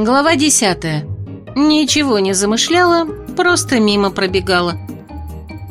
Глава десятая. Ничего не замышляла, просто мимо пробегала.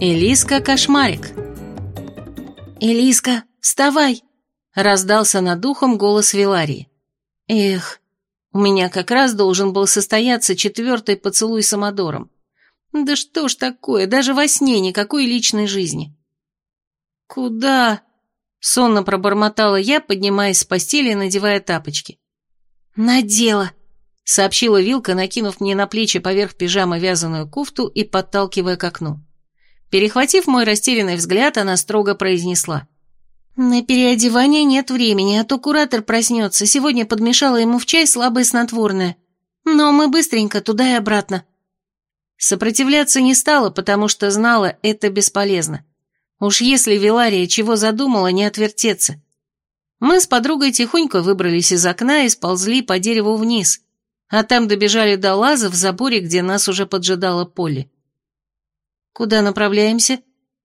Элиска Кошмарик. «Элиска, вставай!» — раздался над духом голос Виларии. «Эх, у меня как раз должен был состояться четвертый поцелуй с Амадором. Да что ж такое, даже во сне никакой личной жизни». «Куда?» — сонно пробормотала я, поднимаясь с постели и надевая тапочки. «Надела!» — сообщила Вилка, накинув мне на плечи поверх пижамы вязаную куфту и подталкивая к окну. Перехватив мой растерянный взгляд, она строго произнесла. «На переодевание нет времени, а то куратор проснется. Сегодня подмешала ему в чай слабое снотворное. Но мы быстренько туда и обратно». Сопротивляться не стала, потому что знала, это бесполезно. Уж если Вилария чего задумала, не отвертеться. Мы с подругой тихонько выбрались из окна и сползли по дереву вниз, а там добежали до лаза в заборе, где нас уже поджидала Полли. «Куда направляемся?»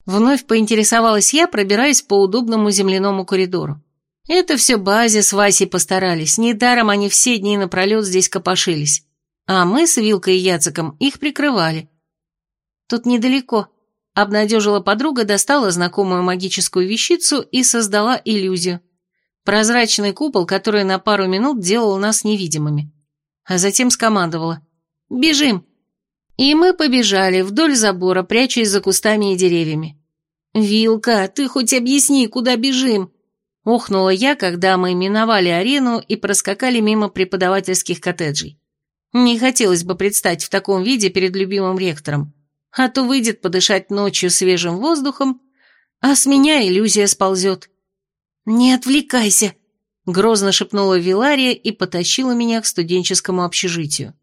Вновь поинтересовалась я, пробираясь по удобному земляному коридору. Это все Базе с Васей постарались, недаром они все дни напролет здесь копошились. А мы с Вилкой и Яциком их прикрывали. Тут недалеко. Обнадежила подруга, достала знакомую магическую вещицу и создала иллюзию. Прозрачный купол, который на пару минут делал нас невидимыми а затем скомандовала «Бежим!». И мы побежали вдоль забора, прячась за кустами и деревьями. «Вилка, ты хоть объясни, куда бежим?» Охнула я, когда мы миновали арену и проскакали мимо преподавательских коттеджей. Не хотелось бы предстать в таком виде перед любимым ректором, а то выйдет подышать ночью свежим воздухом, а с меня иллюзия сползет. «Не отвлекайся!» Грозно шепнула Вилария и потащила меня к студенческому общежитию.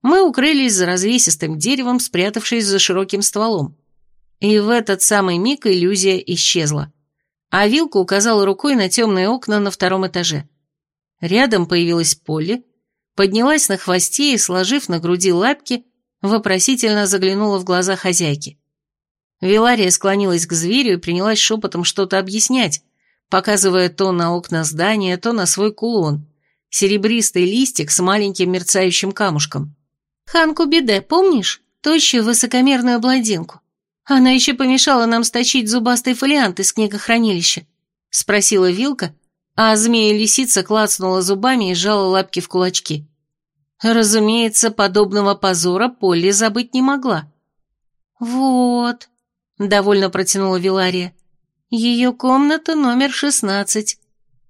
Мы укрылись за развесистым деревом, спрятавшись за широким стволом. И в этот самый миг иллюзия исчезла. А Вилка указала рукой на темные окна на втором этаже. Рядом появилась Полли, поднялась на хвосте и, сложив на груди лапки, вопросительно заглянула в глаза хозяйки. Вилария склонилась к зверю и принялась шепотом что-то объяснять, показывая то на окна здания, то на свой кулон, серебристый листик с маленьким мерцающим камушком. «Ханку Беде, помнишь? Тощую высокомерную бладинку. Она еще помешала нам стащить зубастый фолиант из книгохранилища», — спросила Вилка, а змея-лисица клацнула зубами и сжала лапки в кулачки. Разумеется, подобного позора Полли забыть не могла. «Вот», — довольно протянула Вилария, ее комната номер шестнадцать.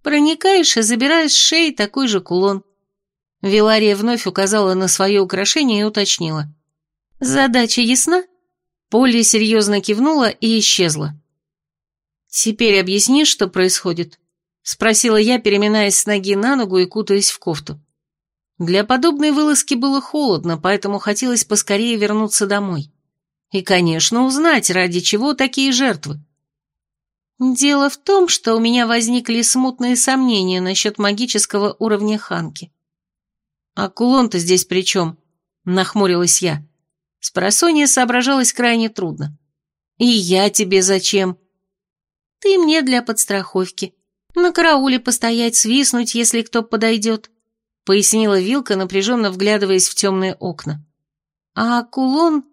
Проникаешь и забираешь с шеи такой же кулон. Вилария вновь указала на свое украшение и уточнила. «Задача ясна?» Полли серьезно кивнула и исчезла. «Теперь объясни, что происходит?» Спросила я, переминаясь с ноги на ногу и кутаясь в кофту. Для подобной вылазки было холодно, поэтому хотелось поскорее вернуться домой. И, конечно, узнать, ради чего такие жертвы. Дело в том, что у меня возникли смутные сомнения насчет магического уровня Ханки. «А кулон-то здесь при чем?» — нахмурилась я. Спросонья соображалась крайне трудно. «И я тебе зачем?» «Ты мне для подстраховки. На карауле постоять, свистнуть, если кто подойдет», — пояснила Вилка, напряженно вглядываясь в темные окна. «А кулон...»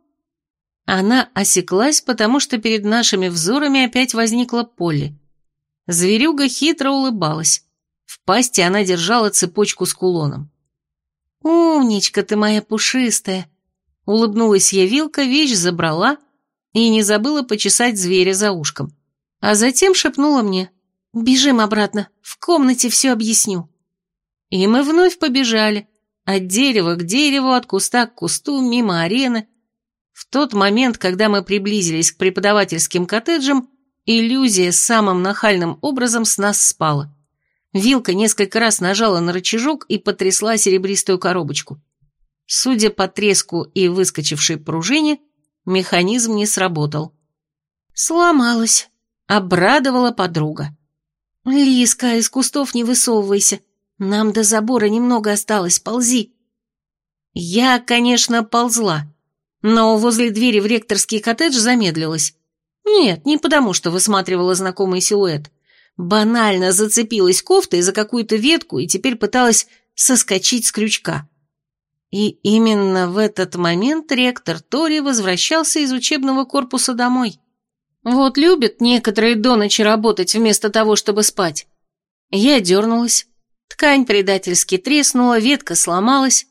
Она осеклась, потому что перед нашими взорами опять возникла Полли. Зверюга хитро улыбалась. В пасти она держала цепочку с кулоном. «Умничка ты моя пушистая!» Улыбнулась я вилка, вещь забрала и не забыла почесать зверя за ушком. А затем шепнула мне «Бежим обратно, в комнате все объясню». И мы вновь побежали, от дерева к дереву, от куста к кусту, мимо арены, в тот момент, когда мы приблизились к преподавательским коттеджам, иллюзия самым нахальным образом с нас спала. Вилка несколько раз нажала на рычажок и потрясла серебристую коробочку. Судя по треску и выскочившей пружине, механизм не сработал. «Сломалась», — обрадовала подруга. «Лиска, из кустов не высовывайся. Нам до забора немного осталось, ползи». Я, конечно, ползла, но возле двери в ректорский коттедж замедлилась. Нет, не потому, что высматривала знакомый силуэт. Банально зацепилась кофтой за какую-то ветку и теперь пыталась соскочить с крючка. И именно в этот момент ректор Тори возвращался из учебного корпуса домой. Вот любят некоторые до ночи работать вместо того, чтобы спать. Я дернулась, ткань предательски треснула, ветка сломалась.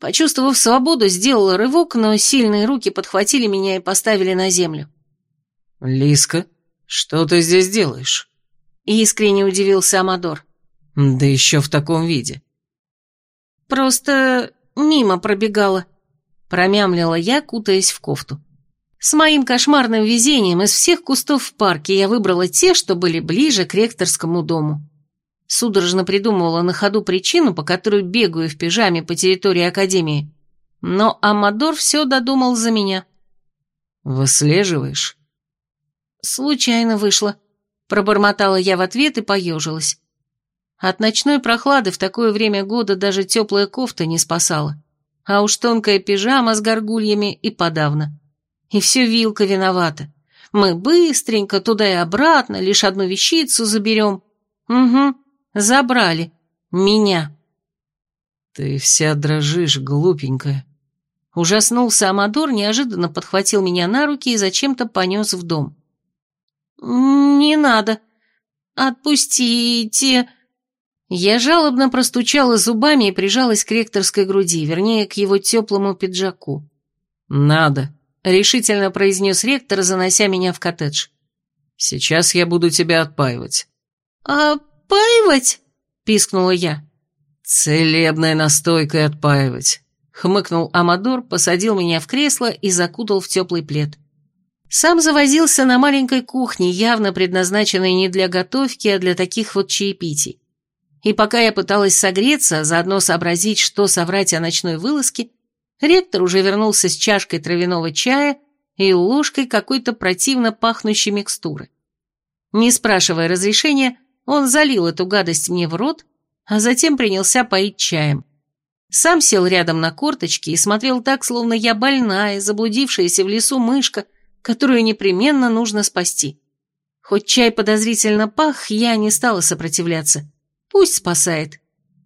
Почувствовав свободу, сделала рывок, но сильные руки подхватили меня и поставили на землю. «Лиска, что ты здесь делаешь?» Искренне удивился Амадор. «Да еще в таком виде». «Просто мимо пробегала», промямлила я, кутаясь в кофту. С моим кошмарным везением из всех кустов в парке я выбрала те, что были ближе к ректорскому дому. Судорожно придумывала на ходу причину, по которой бегаю в пижаме по территории Академии. Но Амадор все додумал за меня. «Выслеживаешь?» «Случайно вышло», — пробормотала я в ответ и поежилась. От ночной прохлады в такое время года даже теплая кофта не спасала, а уж тонкая пижама с горгульями и подавно. И все вилка виновата. Мы быстренько туда и обратно, лишь одну вещицу заберем. Угу, забрали. Меня. Ты вся дрожишь, глупенькая. Ужаснулся Амадор, неожиданно подхватил меня на руки и зачем-то понес в дом. «Не надо. Отпустите». Я жалобно простучала зубами и прижалась к ректорской груди, вернее, к его теплому пиджаку. «Надо», решительно произнес ректор, занося меня в коттедж. «Сейчас я буду тебя отпаивать». «Отпаивать?» – пискнула я. «Целебной настойкой отпаивать», – хмыкнул Амадор, посадил меня в кресло и закутал в теплый плед. Сам завозился на маленькой кухне, явно предназначенной не для готовки, а для таких вот чаепитий. И пока я пыталась согреться, заодно сообразить, что соврать о ночной вылазке, Ректор уже вернулся с чашкой травяного чая и ложкой какой-то противно пахнущей микстуры. Не спрашивая разрешения, он залил эту гадость мне в рот, а затем принялся поить чаем. Сам сел рядом на корточки и смотрел так, словно я больная, заблудившаяся в лесу мышка, которую непременно нужно спасти. Хоть чай подозрительно пах, я не стала сопротивляться. Пусть спасает.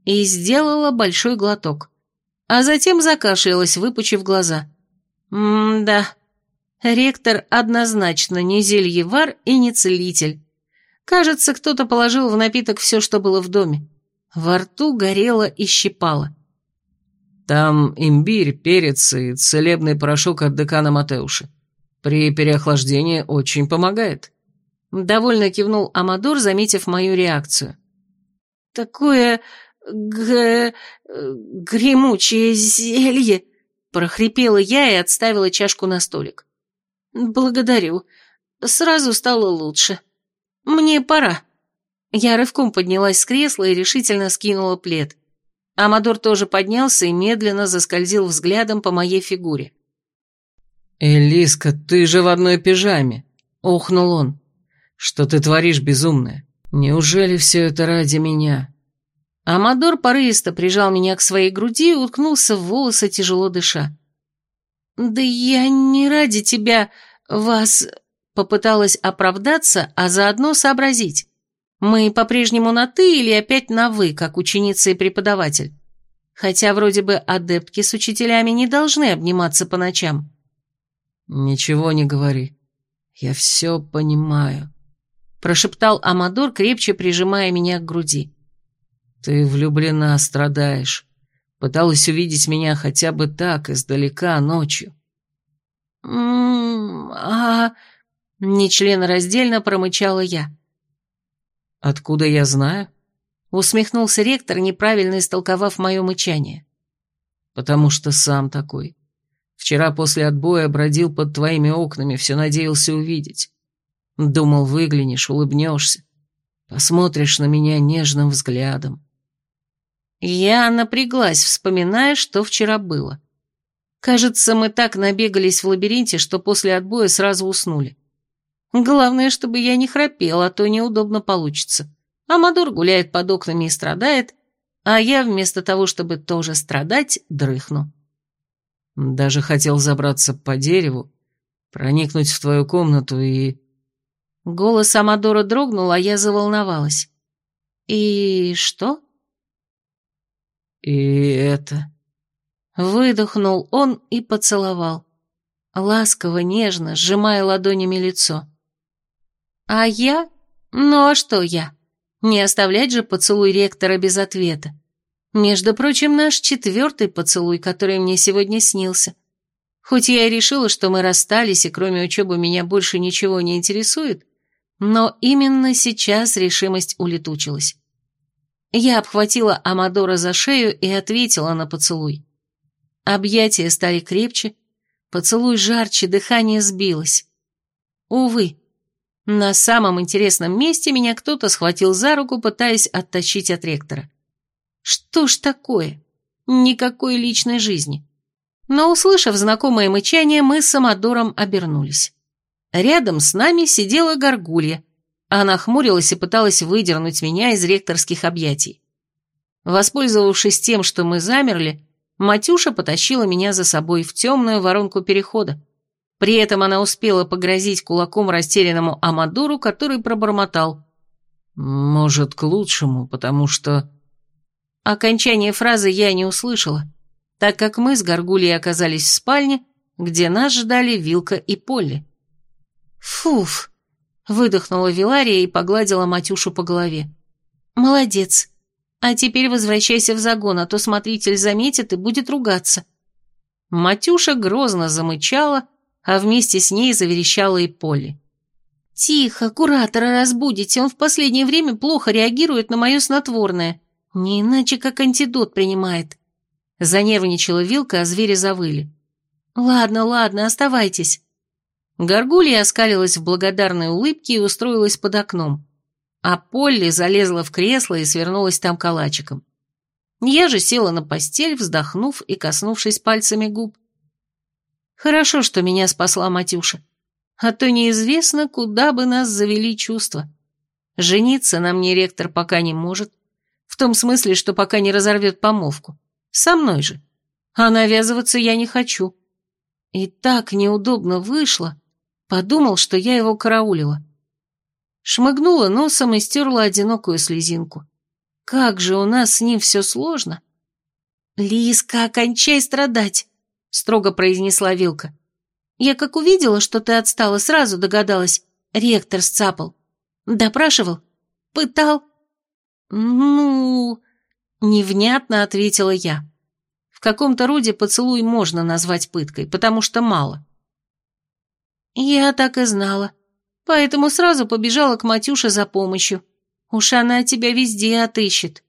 И сделала большой глоток а затем закашлялась, выпучив глаза. «М-да, ректор однозначно не зельевар и не целитель. Кажется, кто-то положил в напиток все, что было в доме. Во рту горело и щипало. Там имбирь, перец и целебный порошок от декана Матеуши. При переохлаждении очень помогает». Довольно кивнул Амадор, заметив мою реакцию. «Такое г... гремучее зелье», — прохрипела я и отставила чашку на столик. «Благодарю. Сразу стало лучше. Мне пора». Я рывком поднялась с кресла и решительно скинула плед. Амадор тоже поднялся и медленно заскользил взглядом по моей фигуре. «Элиска, ты же в одной пижаме!» — ухнул он. «Что ты творишь, безумная? Неужели все это ради меня?» Амадор порывисто прижал меня к своей груди и уткнулся в волосы, тяжело дыша. «Да я не ради тебя, вас...» Попыталась оправдаться, а заодно сообразить. Мы по-прежнему на «ты» или опять на «вы», как ученица и преподаватель? Хотя вроде бы адептки с учителями не должны обниматься по ночам. «Ничего не говори. Я все понимаю», — прошептал Амадор, крепче прижимая меня к груди. «Ты влюблена, страдаешь. Пыталась увидеть меня хотя бы так, издалека, ночью». «М-м, а...» — нечленораздельно промычала я. «Откуда я знаю?» — усмехнулся ректор, неправильно истолковав мое мычание. «Потому что сам такой. Вчера после отбоя бродил под твоими окнами, все надеялся увидеть. Думал, выглянешь, улыбнешься, посмотришь на меня нежным взглядом. Я напряглась, вспоминая, что вчера было. Кажется, мы так набегались в лабиринте, что после отбоя сразу уснули. Главное, чтобы я не храпела, а то неудобно получится. Амадор гуляет под окнами и страдает, а я вместо того, чтобы тоже страдать, дрыхну. Даже хотел забраться по дереву, проникнуть в твою комнату и... Голос Амадора дрогнул, а я заволновалась. «И что?» И это... Выдохнул он и поцеловал. Ласково, нежно, сжимая ладонями лицо. А я? Ну а что я? Не оставлять же поцелуй ректора без ответа. Между прочим, наш четвертый поцелуй, который мне сегодня снился. Хоть я и решила, что мы расстались, и кроме учебы меня больше ничего не интересует, но именно сейчас решимость улетучилась. Я обхватила Амадора за шею и ответила на поцелуй. Объятия стали крепче, поцелуй жарче, дыхание сбилось. Увы, на самом интересном месте меня кто-то схватил за руку, пытаясь оттащить от ректора. Что ж такое? Никакой личной жизни. Но, услышав знакомое мычание, мы с Амадором обернулись. Рядом с нами сидела горгулья. Она хмурилась и пыталась выдернуть меня из ректорских объятий. Воспользовавшись тем, что мы замерли, Матюша потащила меня за собой в темную воронку перехода. При этом она успела погрозить кулаком растерянному Амадору, который пробормотал. «Может, к лучшему, потому что...» Окончание фразы я не услышала, так как мы с Горгулей оказались в спальне, где нас ждали Вилка и Полли. «Фуф!» — выдохнула Вилария и погладила Матюшу по голове. «Молодец. А теперь возвращайся в загон, а то смотритель заметит и будет ругаться». Матюша грозно замычала, а вместе с ней заверещала и Полли. «Тихо, куратора разбудите, он в последнее время плохо реагирует на мое снотворное. Не иначе, как антидот принимает». Занервничала Вилка, а звери завыли. «Ладно, ладно, оставайтесь». Горгулья оскалилась в благодарной улыбке и устроилась под окном, а Полли залезла в кресло и свернулась там калачиком. Я же села на постель, вздохнув и коснувшись пальцами губ. Хорошо, что меня спасла Матюша, а то неизвестно, куда бы нас завели чувства. Жениться на мне ректор пока не может, в том смысле, что пока не разорвет помолвку. Со мной же. А навязываться я не хочу. И так неудобно вышло, Подумал, что я его караулила. Шмыгнула носом и стерла одинокую слезинку. Как же у нас с ним все сложно. «Лиска, окончай страдать», — строго произнесла Вилка. «Я как увидела, что ты отстала, сразу догадалась. Ректор сцапал. Допрашивал? Пытал?» «Ну...» — невнятно ответила я. В каком-то роде поцелуй можно назвать пыткой, потому что мало. «Я так и знала. Поэтому сразу побежала к Матюше за помощью. Уж она тебя везде отыщет».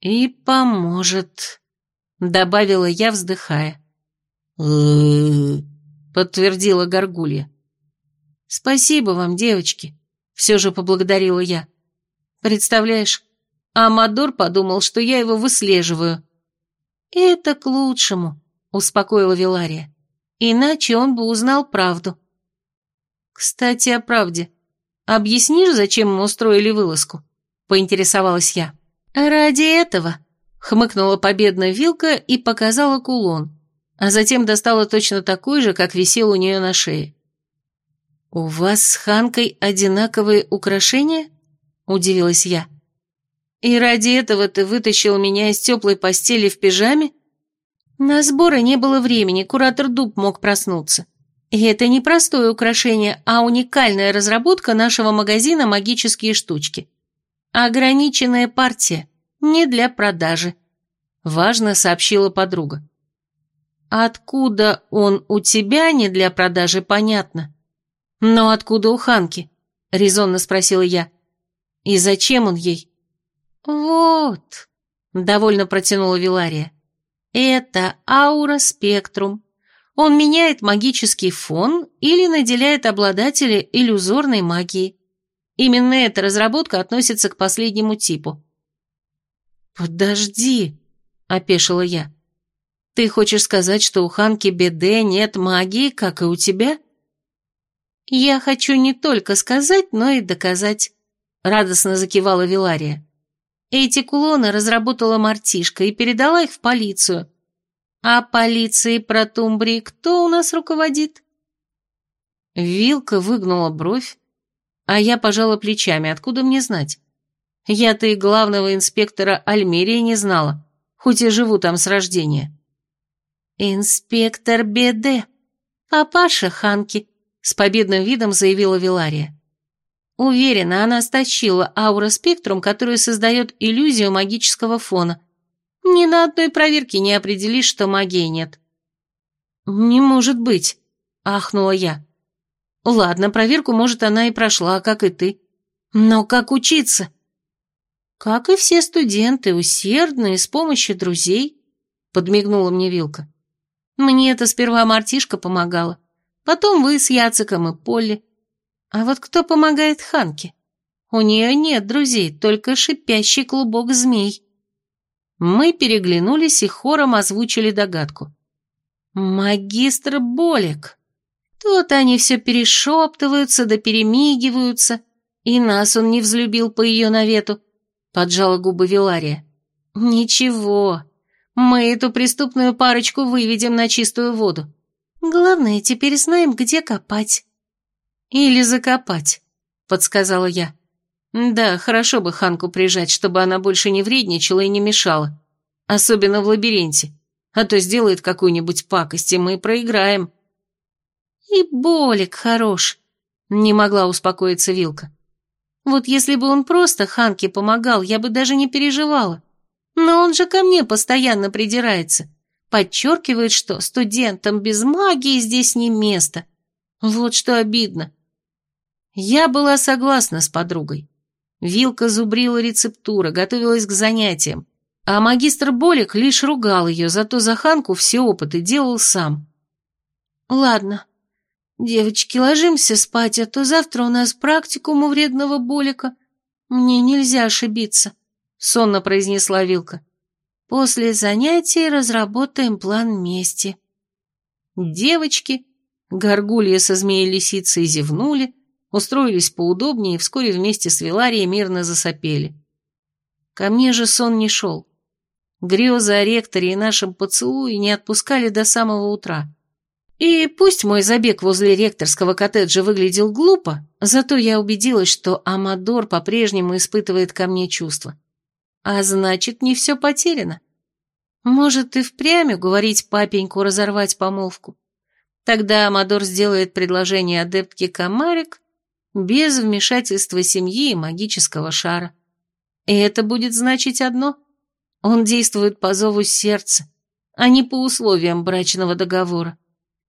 «И поможет», — добавила я, вздыхая. Подтвердила Горгулья. «Спасибо вам, девочки», — все же поблагодарила я. «Представляешь, Амадор подумал, что я его выслеживаю». «Это к лучшему», — успокоила Вилария. Иначе он бы узнал правду. Кстати, о правде. Объяснишь, зачем мы устроили вылазку? Поинтересовалась я. Ради этого, хмыкнула победная вилка и показала кулон, а затем достала точно такой же, как висел у нее на шее. «У вас с Ханкой одинаковые украшения?» – удивилась я. «И ради этого ты вытащил меня из теплой постели в пижаме?» На сборы не было времени, куратор Дуб мог проснуться. И это не простое украшение, а уникальная разработка нашего магазина «Магические штучки». Ограниченная партия, не для продажи. Важно сообщила подруга. Откуда он у тебя не для продажи, понятно. Но откуда у Ханки? Резонно спросила я. И зачем он ей? Вот, довольно протянула Вилария. Это аура-спектрум. Он меняет магический фон или наделяет обладателя иллюзорной магией. Именно эта разработка относится к последнему типу. «Подожди», — опешила я. «Ты хочешь сказать, что у Ханки Беде нет магии, как и у тебя?» «Я хочу не только сказать, но и доказать», — радостно закивала Вилария. Эти кулоны разработала мартишка и передала их в полицию. А полиции про Тумбри кто у нас руководит? Вилка выгнула бровь, а я пожала плечами, откуда мне знать? Я-то и главного инспектора Альмерии не знала, хоть и живу там с рождения. «Инспектор Беде, папаша Ханки», — с победным видом заявила Вилария. Уверена, она стащила аура спектрум, который создает иллюзию магического фона. Ни на одной проверке не определишь, что магии нет. «Не может быть», — ахнула я. «Ладно, проверку, может, она и прошла, как и ты. Но как учиться?» «Как и все студенты, усердно и с помощью друзей», — подмигнула мне Вилка. «Мне это сперва мартишка помогала, потом вы с Яциком и Полли. А вот кто помогает Ханке? У нее нет друзей, только шипящий клубок змей». Мы переглянулись и хором озвучили догадку. «Магистр Болик!» Тут они все перешептываются да перемигиваются, и нас он не взлюбил по ее навету, поджала губы Вилария. Ничего, мы эту преступную парочку выведем на чистую воду. Главное, теперь знаем, где копать. Или закопать, подсказала я. Да, хорошо бы Ханку прижать, чтобы она больше не вредничала и не мешала. Особенно в лабиринте. А то сделает какую-нибудь пакость, и мы проиграем. И Болик хорош, не могла успокоиться Вилка. Вот если бы он просто Ханке помогал, я бы даже не переживала. Но он же ко мне постоянно придирается. Подчеркивает, что студентам без магии здесь не место. Вот что обидно. Я была согласна с подругой. Вилка зубрила рецептуры, готовилась к занятиям, а магистр Болик лишь ругал ее, зато за Ханку все опыты делал сам. «Ладно, девочки, ложимся спать, а то завтра у нас практикум у вредного Болика. Мне нельзя ошибиться», — сонно произнесла Вилка. «После занятий разработаем план мести». Девочки, горгулья со змеей-лисицей зевнули, устроились поудобнее и вскоре вместе с Виларией мирно засопели. Ко мне же сон не шел. Грезы о ректоре и нашем поцелуе не отпускали до самого утра. И пусть мой забег возле ректорского коттеджа выглядел глупо, зато я убедилась, что Амадор по-прежнему испытывает ко мне чувства. А значит, не все потеряно. Может, и впрямь уговорить папеньку разорвать помолвку. Тогда Амадор сделает предложение адептке Камарик без вмешательства семьи и магического шара. И это будет значить одно. Он действует по зову сердца, а не по условиям брачного договора.